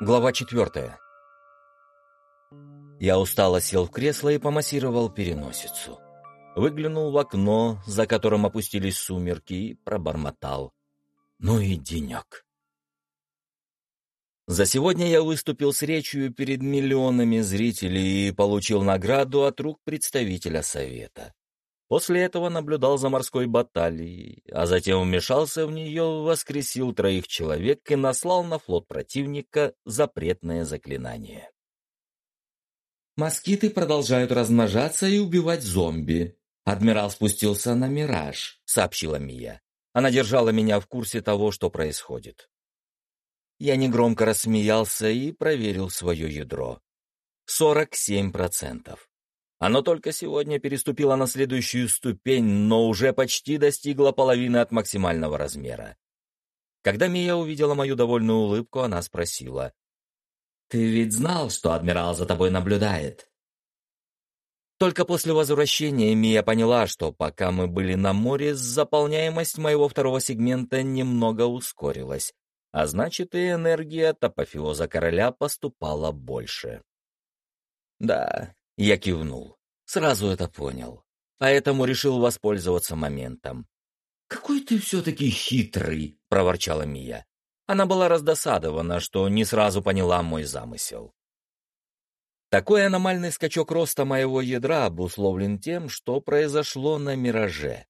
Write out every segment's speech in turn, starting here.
Глава четвертая. Я устало сел в кресло и помассировал переносицу. Выглянул в окно, за которым опустились сумерки, и пробормотал. Ну и денек. За сегодня я выступил с речью перед миллионами зрителей и получил награду от рук представителя Совета. После этого наблюдал за морской баталией, а затем вмешался в нее, воскресил троих человек и наслал на флот противника запретное заклинание. Москиты продолжают размножаться и убивать зомби. Адмирал спустился на «Мираж», — сообщила Мия. Она держала меня в курсе того, что происходит. Я негромко рассмеялся и проверил свое ядро. 47%. Оно только сегодня переступило на следующую ступень, но уже почти достигло половины от максимального размера. Когда Мия увидела мою довольную улыбку, она спросила. «Ты ведь знал, что адмирал за тобой наблюдает?» Только после возвращения Мия поняла, что пока мы были на море, заполняемость моего второго сегмента немного ускорилась, а значит и энергия от апофеоза короля поступала больше. Да, я кивнул. Сразу это понял. Поэтому решил воспользоваться моментом. «Какой ты все-таки хитрый!» — проворчала Мия. Она была раздосадована, что не сразу поняла мой замысел. Такой аномальный скачок роста моего ядра обусловлен тем, что произошло на «Мираже».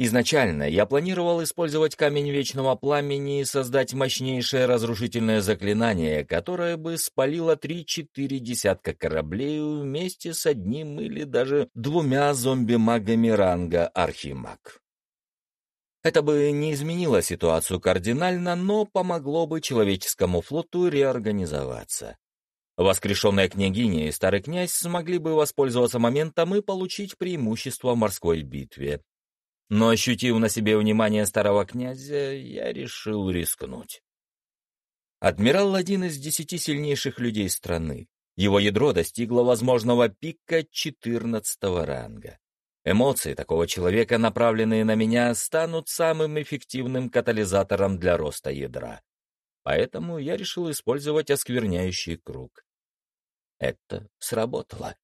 Изначально я планировал использовать камень вечного пламени и создать мощнейшее разрушительное заклинание, которое бы спалило три-четыре десятка кораблей вместе с одним или даже двумя зомби-магами ранга Архимаг. Это бы не изменило ситуацию кардинально, но помогло бы человеческому флоту реорганизоваться. Воскрешенная княгиня и старый князь смогли бы воспользоваться моментом и получить преимущество в морской битве, но, ощутив на себе внимание старого князя, я решил рискнуть. Адмирал — один из десяти сильнейших людей страны. Его ядро достигло возможного пика четырнадцатого ранга. Эмоции такого человека, направленные на меня, станут самым эффективным катализатором для роста ядра. Поэтому я решил использовать оскверняющий круг. Это сработало.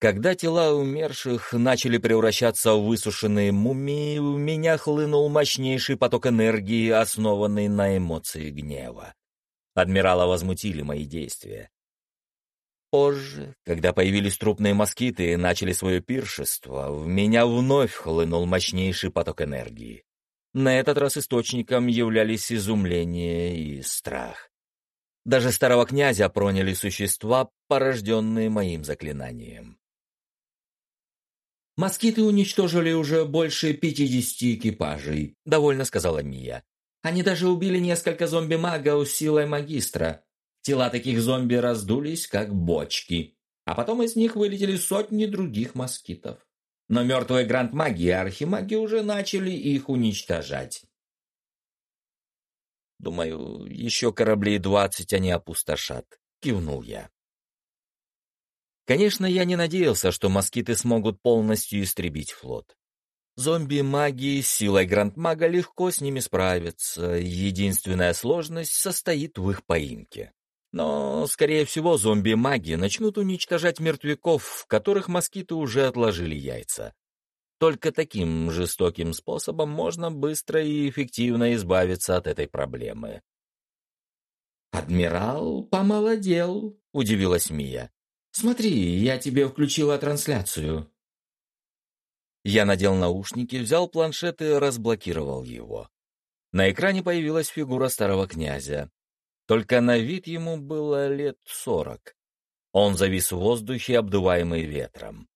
Когда тела умерших начали превращаться в высушенные мумии, в меня хлынул мощнейший поток энергии, основанный на эмоции гнева. Адмирала возмутили мои действия. Позже, когда появились трупные москиты и начали свое пиршество, в меня вновь хлынул мощнейший поток энергии. На этот раз источником являлись изумление и страх. Даже старого князя проняли существа, порожденные моим заклинанием. «Москиты уничтожили уже больше пятидесяти экипажей», — довольно сказала Мия. «Они даже убили несколько зомби-магов силой магистра. Тела таких зомби раздулись, как бочки, а потом из них вылетели сотни других москитов. Но мертвые гранд-маги и архимаги уже начали их уничтожать». «Думаю, еще кораблей двадцать они опустошат», — кивнул я. Конечно, я не надеялся, что москиты смогут полностью истребить флот. Зомби-маги с силой Гранд-мага легко с ними справятся, единственная сложность состоит в их поимке. Но, скорее всего, зомби-маги начнут уничтожать мертвяков, в которых москиты уже отложили яйца. Только таким жестоким способом можно быстро и эффективно избавиться от этой проблемы. «Адмирал помолодел», — удивилась Мия. Смотри, я тебе включила трансляцию». Я надел наушники, взял планшет и разблокировал его. На экране появилась фигура старого князя. Только на вид ему было лет сорок. Он завис в воздухе, обдуваемый ветром.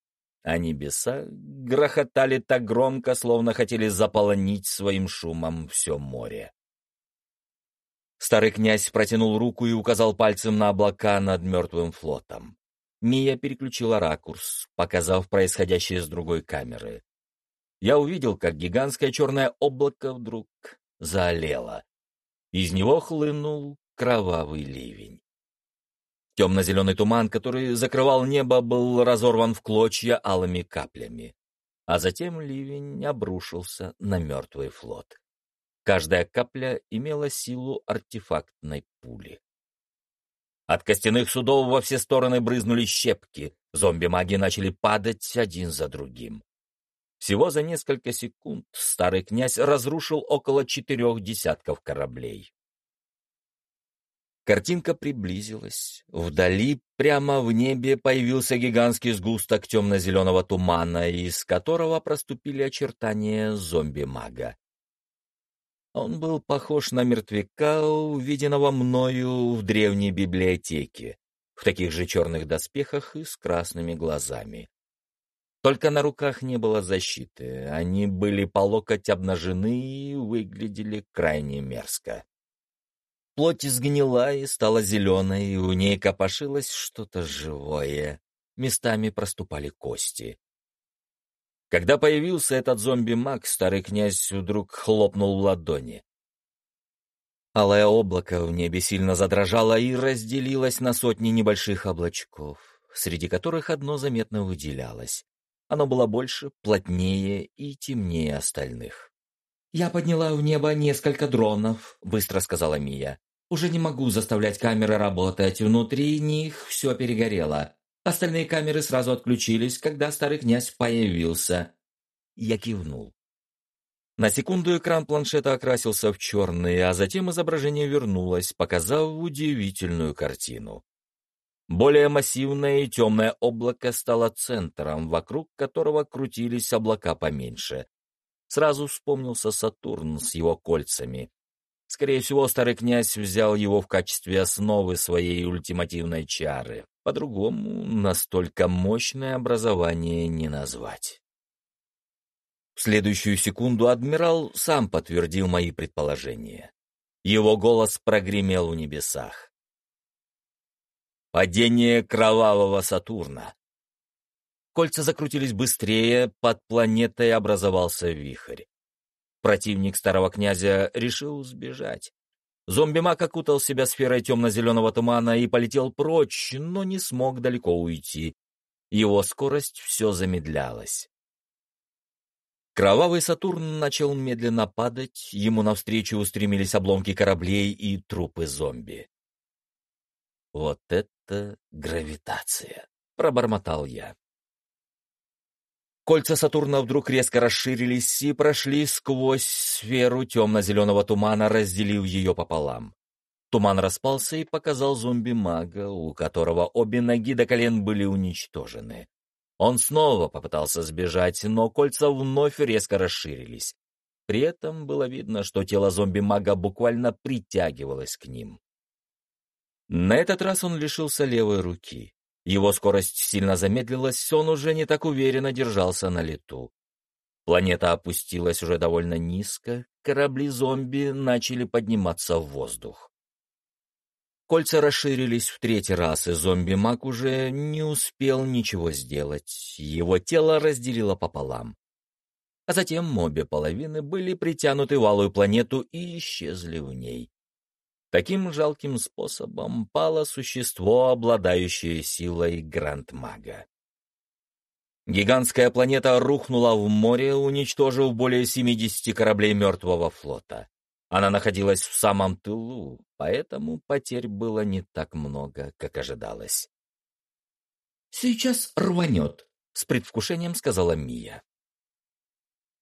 А небеса грохотали так громко, словно хотели заполонить своим шумом все море. Старый князь протянул руку и указал пальцем на облака над мертвым флотом. Мия переключила ракурс, показав происходящее с другой камеры. Я увидел, как гигантское черное облако вдруг заолело. Из него хлынул кровавый ливень. Темно-зеленый туман, который закрывал небо, был разорван в клочья алыми каплями. А затем ливень обрушился на мертвый флот. Каждая капля имела силу артефактной пули. От костяных судов во все стороны брызнули щепки, зомби-маги начали падать один за другим. Всего за несколько секунд старый князь разрушил около четырех десятков кораблей. Картинка приблизилась. Вдали, прямо в небе, появился гигантский сгусток темно-зеленого тумана, из которого проступили очертания зомби-мага. Он был похож на мертвяка, увиденного мною в древней библиотеке, в таких же черных доспехах и с красными глазами. Только на руках не было защиты, они были по локоть обнажены и выглядели крайне мерзко. Плоть изгнила и стала зеленой, и у ней копошилось что-то живое. Местами проступали кости. Когда появился этот зомби-маг, старый князь вдруг хлопнул в ладони. Алое облако в небе сильно задрожало и разделилось на сотни небольших облачков, среди которых одно заметно выделялось. Оно было больше, плотнее и темнее остальных. «Я подняла в небо несколько дронов», — быстро сказала Мия. «Уже не могу заставлять камеры работать, внутри них все перегорело. Остальные камеры сразу отключились, когда старый князь появился». Я кивнул. На секунду экран планшета окрасился в черный, а затем изображение вернулось, показав удивительную картину. Более массивное и темное облако стало центром, вокруг которого крутились облака поменьше. Сразу вспомнился Сатурн с его кольцами. Скорее всего, старый князь взял его в качестве основы своей ультимативной чары. По-другому настолько мощное образование не назвать. В следующую секунду адмирал сам подтвердил мои предположения. Его голос прогремел в небесах. Падение кровавого Сатурна. Кольца закрутились быстрее, под планетой образовался вихрь. Противник старого князя решил сбежать. Зомби-маг окутал себя сферой темно-зеленого тумана и полетел прочь, но не смог далеко уйти. Его скорость все замедлялась. Кровавый Сатурн начал медленно падать, ему навстречу устремились обломки кораблей и трупы зомби. «Вот это гравитация!» — пробормотал я. Кольца Сатурна вдруг резко расширились и прошли сквозь сферу темно-зеленого тумана, разделив ее пополам. Туман распался и показал зомби-мага, у которого обе ноги до колен были уничтожены. Он снова попытался сбежать, но кольца вновь резко расширились. При этом было видно, что тело зомби-мага буквально притягивалось к ним. На этот раз он лишился левой руки. Его скорость сильно замедлилась, он уже не так уверенно держался на лету. Планета опустилась уже довольно низко, корабли-зомби начали подниматься в воздух. Кольца расширились в третий раз, и зомби-маг уже не успел ничего сделать. Его тело разделило пополам. А затем обе половины были притянуты в алую планету и исчезли в ней. Таким жалким способом пало существо, обладающее силой Гранд-мага. Гигантская планета рухнула в море, уничтожив более 70 кораблей мертвого флота. Она находилась в самом тылу, поэтому потерь было не так много, как ожидалось. «Сейчас рванет», — с предвкушением сказала Мия.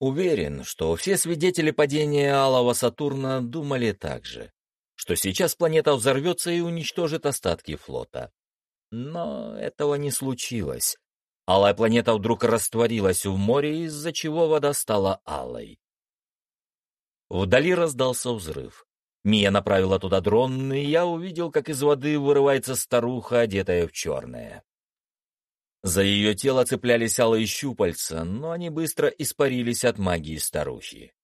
Уверен, что все свидетели падения Алого Сатурна думали так же что сейчас планета взорвется и уничтожит остатки флота. Но этого не случилось. Алая планета вдруг растворилась в море, из-за чего вода стала алой. Вдали раздался взрыв. Мия направила туда дрон, и я увидел, как из воды вырывается старуха, одетая в черное. За ее тело цеплялись алые щупальца, но они быстро испарились от магии старухи.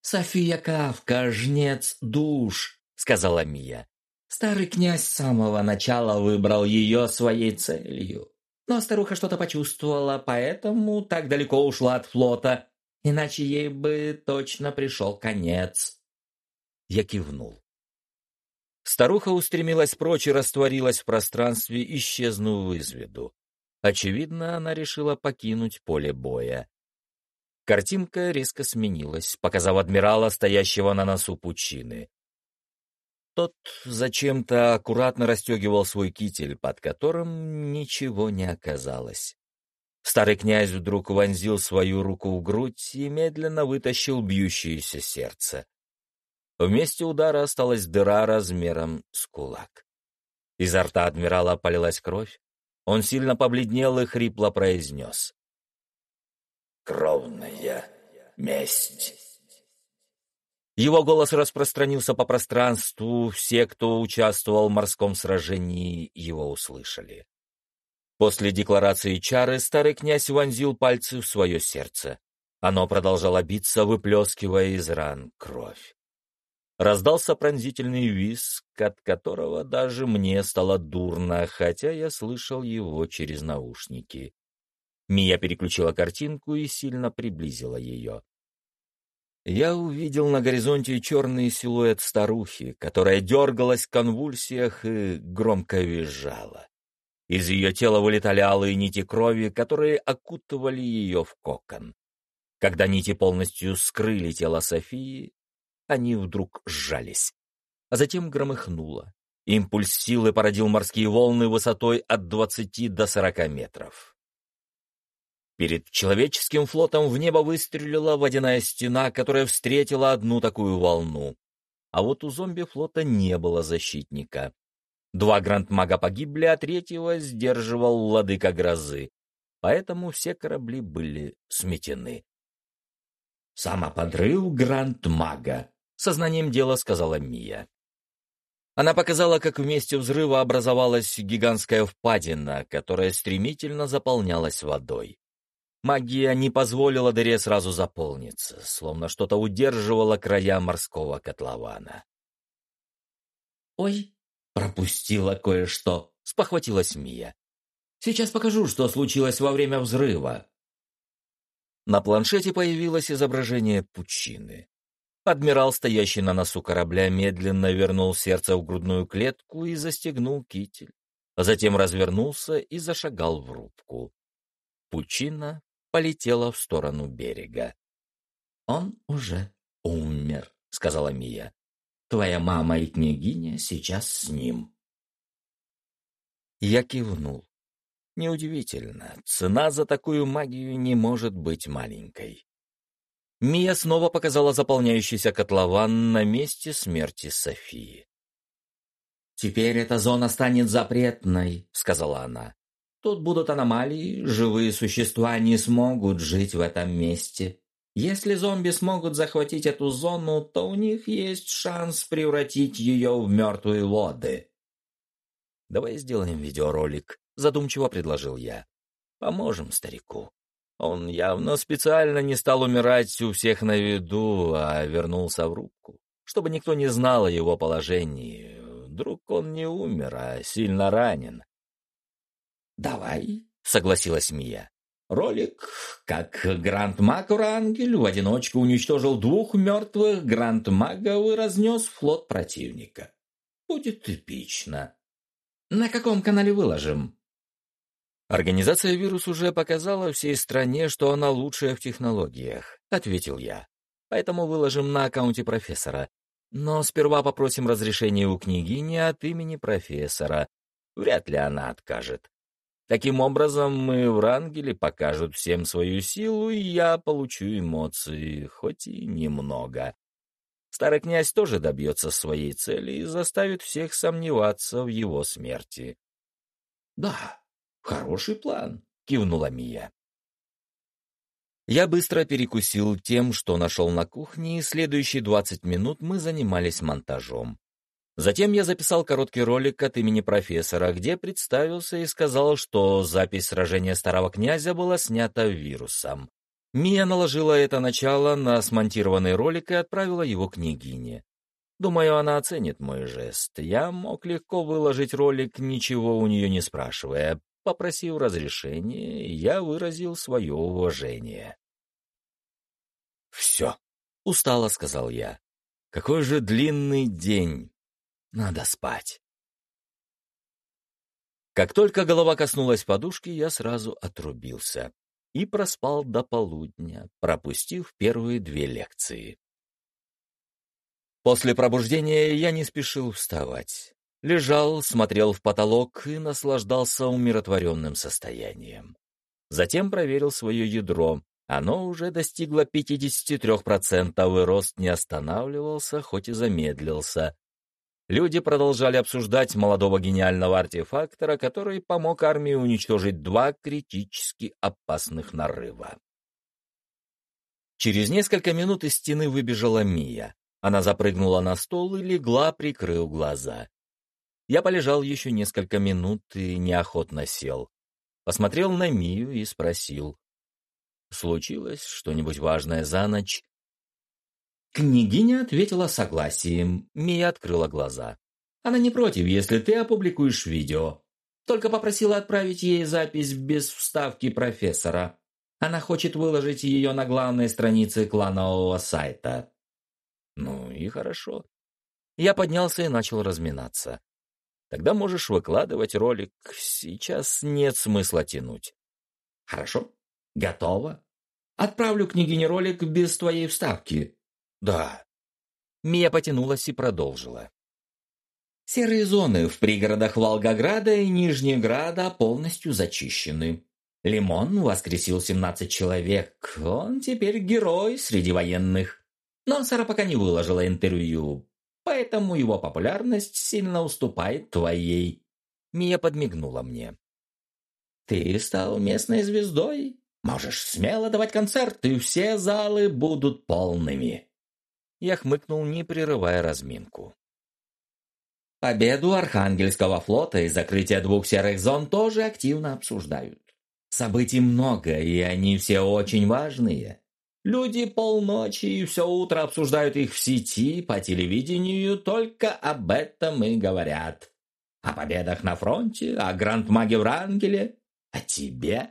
«София Кавка, жнец душ!» Сказала Мия. Старый князь с самого начала выбрал ее своей целью. Но старуха что-то почувствовала, поэтому так далеко ушла от флота, иначе ей бы точно пришел конец. Я кивнул. Старуха устремилась прочь и растворилась в пространстве, исчезнув из виду. Очевидно, она решила покинуть поле боя. Картинка резко сменилась, показав адмирала, стоящего на носу пучины. Тот зачем-то аккуратно расстегивал свой китель, под которым ничего не оказалось. Старый князь вдруг вонзил свою руку в грудь и медленно вытащил бьющееся сердце. Вместе удара осталась дыра размером с кулак. Изо рта адмирала полилась кровь. Он сильно побледнел и хрипло произнес. «Кровная месть». Его голос распространился по пространству, все, кто участвовал в морском сражении, его услышали. После декларации чары старый князь вонзил пальцы в свое сердце. Оно продолжало биться, выплескивая из ран кровь. Раздался пронзительный визг, от которого даже мне стало дурно, хотя я слышал его через наушники. Мия переключила картинку и сильно приблизила ее. Я увидел на горизонте черный силуэт старухи, которая дергалась в конвульсиях и громко визжала. Из ее тела вылетали алые нити крови, которые окутывали ее в кокон. Когда нити полностью скрыли тело Софии, они вдруг сжались. А затем громыхнуло. Импульс силы породил морские волны высотой от 20 до 40 метров. Перед человеческим флотом в небо выстрелила водяная стена, которая встретила одну такую волну. А вот у зомби-флота не было защитника. Два гранд-мага погибли, а третьего сдерживал владыка грозы. Поэтому все корабли были сметены. «Самоподрыв гранд-мага», Сознанием дела сказала Мия. Она показала, как в месте взрыва образовалась гигантская впадина, которая стремительно заполнялась водой. Магия не позволила дыре сразу заполниться, словно что-то удерживало края морского котлована. «Ой, пропустила кое-что», — спохватилась Мия. «Сейчас покажу, что случилось во время взрыва». На планшете появилось изображение пучины. Адмирал, стоящий на носу корабля, медленно вернул сердце в грудную клетку и застегнул китель. Затем развернулся и зашагал в рубку. Пучина полетела в сторону берега. «Он уже умер», — сказала Мия. «Твоя мама и княгиня сейчас с ним». Я кивнул. Неудивительно, цена за такую магию не может быть маленькой. Мия снова показала заполняющийся котлован на месте смерти Софии. «Теперь эта зона станет запретной», — сказала она. «Тут будут аномалии, живые существа не смогут жить в этом месте. Если зомби смогут захватить эту зону, то у них есть шанс превратить ее в мертвые воды». «Давай сделаем видеоролик», — задумчиво предложил я. «Поможем старику». Он явно специально не стал умирать у всех на виду, а вернулся в рубку, чтобы никто не знал о его положении. Вдруг он не умер, а сильно ранен. «Давай», — согласилась Мия. Ролик, как Гранд-Маг Урангель в одиночку уничтожил двух мертвых Гранд-Магов и разнес флот противника. Будет эпично. На каком канале выложим? «Организация «Вирус» уже показала всей стране, что она лучшая в технологиях», — ответил я. «Поэтому выложим на аккаунте профессора. Но сперва попросим разрешения у княгини от имени профессора. Вряд ли она откажет. Таким образом, мы в Рангеле покажут всем свою силу, и я получу эмоции, хоть и немного. Старый князь тоже добьется своей цели и заставит всех сомневаться в его смерти». «Да», «Хороший план», — кивнула Мия. Я быстро перекусил тем, что нашел на кухне, и следующие двадцать минут мы занимались монтажом. Затем я записал короткий ролик от имени профессора, где представился и сказал, что запись сражения старого князя была снята вирусом. Мия наложила это начало на смонтированный ролик и отправила его княгине. Думаю, она оценит мой жест. Я мог легко выложить ролик, ничего у нее не спрашивая, Попросив разрешения, я выразил свое уважение. «Все», — устало сказал я. «Какой же длинный день. Надо спать». Как только голова коснулась подушки, я сразу отрубился и проспал до полудня, пропустив первые две лекции. После пробуждения я не спешил вставать. Лежал, смотрел в потолок и наслаждался умиротворенным состоянием. Затем проверил свое ядро. Оно уже достигло 53%, и рост не останавливался, хоть и замедлился. Люди продолжали обсуждать молодого гениального артефактора, который помог армии уничтожить два критически опасных нарыва. Через несколько минут из стены выбежала Мия. Она запрыгнула на стол и легла, прикрыв глаза. Я полежал еще несколько минут и неохотно сел. Посмотрел на Мию и спросил. «Случилось что-нибудь важное за ночь?» Княгиня ответила согласием. Мия открыла глаза. Она не против, если ты опубликуешь видео. Только попросила отправить ей запись без вставки профессора. Она хочет выложить ее на главной странице кланового сайта. Ну и хорошо. Я поднялся и начал разминаться. Тогда можешь выкладывать ролик. Сейчас нет смысла тянуть. Хорошо. Готово. Отправлю княгине ролик без твоей вставки. Да. Мия потянулась и продолжила. Серые зоны в пригородах Волгограда и Нижнеграда полностью зачищены. Лимон воскресил 17 человек. Он теперь герой среди военных. Но Сара пока не выложила интервью, поэтому его популярность сильно уступает твоей. Мия подмигнула мне. Ты стал местной звездой. Можешь смело давать концерты, все залы будут полными. Я хмыкнул, не прерывая разминку. Победу Архангельского флота и закрытие двух серых зон тоже активно обсуждают. Событий много, и они все очень важные. Люди полночи и все утро обсуждают их в сети, по телевидению, только об этом и говорят. О победах на фронте, о гранд-маге в Рангеле, о тебе.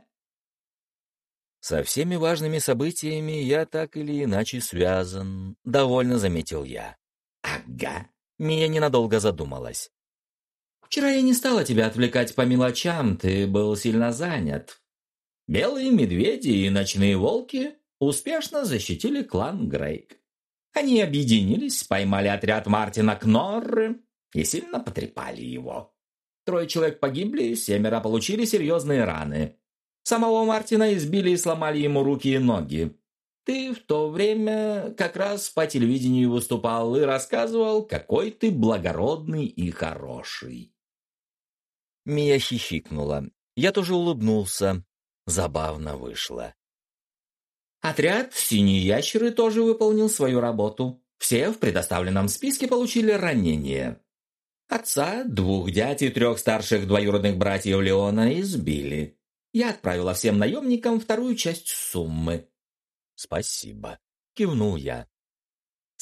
Со всеми важными событиями я так или иначе связан, довольно заметил я. Ага. Мия ненадолго задумалась. Вчера я не стала тебя отвлекать по мелочам, ты был сильно занят. Белые медведи и ночные волки успешно защитили клан Грейк. Они объединились, поймали отряд Мартина Кнорры и сильно потрепали его. Трое человек погибли, семеро получили серьезные раны. Самого Мартина избили и сломали ему руки и ноги. Ты в то время как раз по телевидению выступал и рассказывал, какой ты благородный и хороший. Мия хихикнула. Я тоже улыбнулся. Забавно вышло. Отряд «Синие ящеры» тоже выполнил свою работу. Все в предоставленном списке получили ранения. Отца, двух дядь и трех старших двоюродных братьев Леона избили. Я отправила всем наемникам вторую часть суммы. «Спасибо», — кивнул я.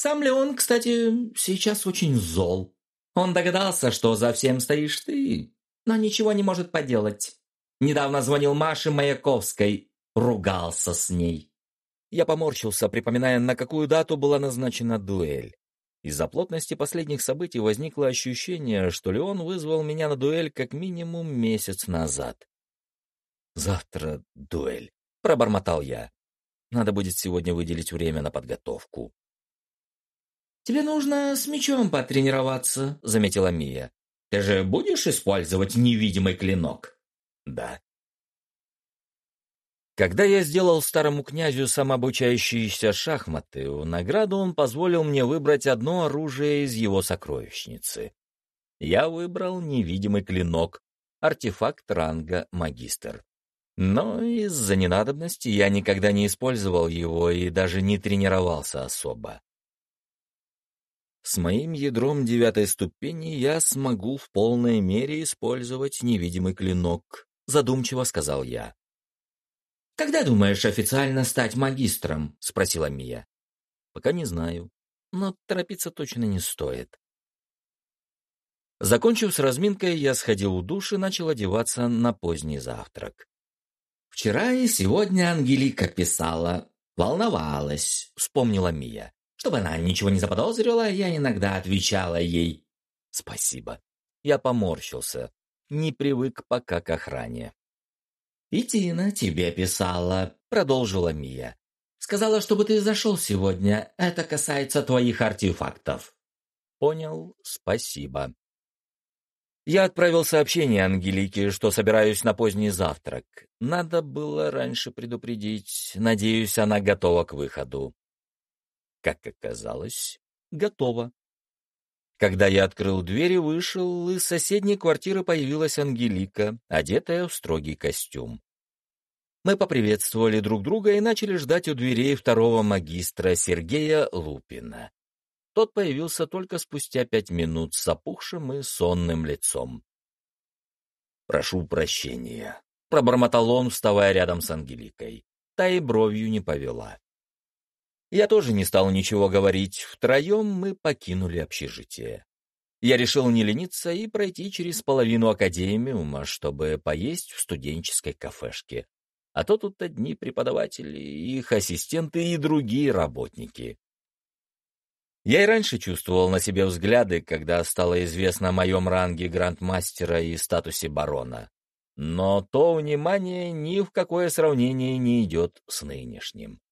Сам Леон, кстати, сейчас очень зол. Он догадался, что за всем стоишь ты, но ничего не может поделать. Недавно звонил Маше Маяковской, ругался с ней. Я поморщился, припоминая, на какую дату была назначена дуэль. Из-за плотности последних событий возникло ощущение, что Леон вызвал меня на дуэль как минимум месяц назад. «Завтра дуэль», — пробормотал я. Надо будет сегодня выделить время на подготовку. «Тебе нужно с мечом потренироваться», — заметила Мия. «Ты же будешь использовать невидимый клинок?» «Да». Когда я сделал старому князю самообучающиеся шахматы, в награду он позволил мне выбрать одно оружие из его сокровищницы. Я выбрал невидимый клинок, артефакт ранга магистр. Но из-за ненадобности я никогда не использовал его и даже не тренировался особо. С моим ядром девятой ступени я смогу в полной мере использовать невидимый клинок, задумчиво сказал я. «Когда думаешь официально стать магистром?» — спросила Мия. «Пока не знаю, но торопиться точно не стоит». Закончив с разминкой, я сходил в душ и начал одеваться на поздний завтрак. «Вчера и сегодня Ангелика писала. Волновалась», — вспомнила Мия. «Чтобы она ничего не заподозрила, я иногда отвечала ей». «Спасибо». Я поморщился. Не привык пока к охране. «И Тина тебе писала», — продолжила Мия. «Сказала, чтобы ты зашел сегодня. Это касается твоих артефактов». Понял, спасибо. Я отправил сообщение Ангелике, что собираюсь на поздний завтрак. Надо было раньше предупредить. Надеюсь, она готова к выходу. Как оказалось, готова. Когда я открыл дверь и вышел, из соседней квартиры появилась Ангелика, одетая в строгий костюм. Мы поприветствовали друг друга и начали ждать у дверей второго магистра Сергея Лупина. Тот появился только спустя пять минут с опухшим и сонным лицом. «Прошу прощения», — пробормотал он, вставая рядом с Ангеликой. Та и бровью не повела. Я тоже не стал ничего говорить. Втроем мы покинули общежитие. Я решил не лениться и пройти через половину академиума, чтобы поесть в студенческой кафешке. А то тут одни преподаватели, их ассистенты и другие работники. Я и раньше чувствовал на себе взгляды, когда стало известно о моем ранге грандмастера и статусе барона. Но то внимание ни в какое сравнение не идет с нынешним.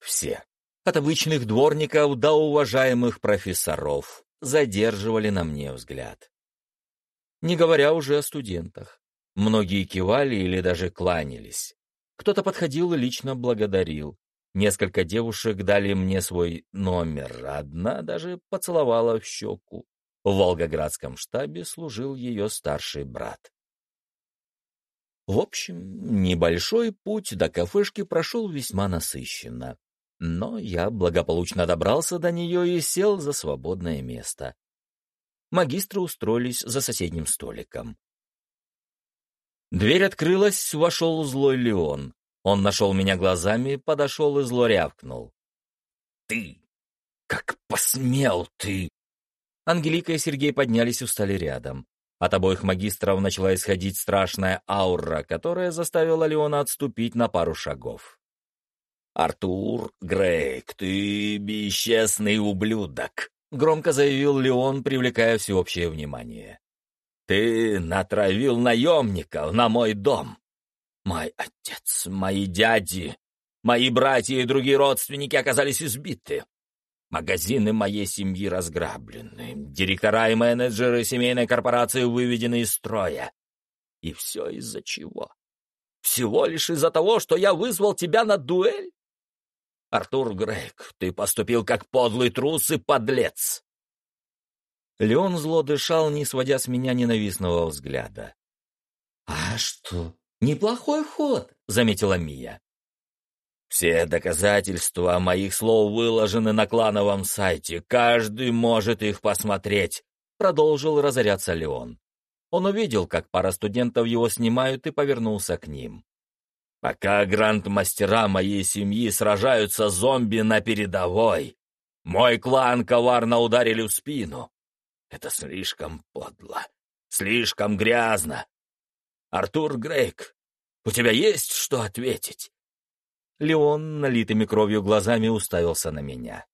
Все, от обычных дворников до уважаемых профессоров, задерживали на мне взгляд. Не говоря уже о студентах. Многие кивали или даже кланялись. Кто-то подходил и лично благодарил. Несколько девушек дали мне свой номер, одна даже поцеловала в щеку. В Волгоградском штабе служил ее старший брат. В общем, небольшой путь до кафешки прошел весьма насыщенно. Но я благополучно добрался до нее и сел за свободное место. Магистры устроились за соседним столиком. Дверь открылась, вошел злой Леон. Он нашел меня глазами, подошел и зло рявкнул. «Ты! Как посмел ты!» Ангелика и Сергей поднялись и встали рядом. От обоих магистров начала исходить страшная аура, которая заставила Леона отступить на пару шагов. «Артур Грейк, ты бесчестный ублюдок!» — громко заявил Леон, привлекая всеобщее внимание. «Ты натравил наемников на мой дом. Мой отец, мои дяди, мои братья и другие родственники оказались избиты. Магазины моей семьи разграблены, директора и менеджеры семейной корпорации выведены из строя. И все из-за чего? Всего лишь из-за того, что я вызвал тебя на дуэль? Артур Грейк, ты поступил как подлый трус и подлец. Леон зло дышал, не сводя с меня ненавистного взгляда. «А что, «Неплохой ход», — заметила Мия. «Все доказательства моих слов выложены на клановом сайте. Каждый может их посмотреть», — продолжил разоряться Леон. Он увидел, как пара студентов его снимают, и повернулся к ним. «Пока гранд-мастера моей семьи сражаются зомби на передовой, мой клан коварно ударили в спину. Это слишком подло, слишком грязно, Артур Грейк, у тебя есть что ответить?» Леон налитыми кровью глазами уставился на меня.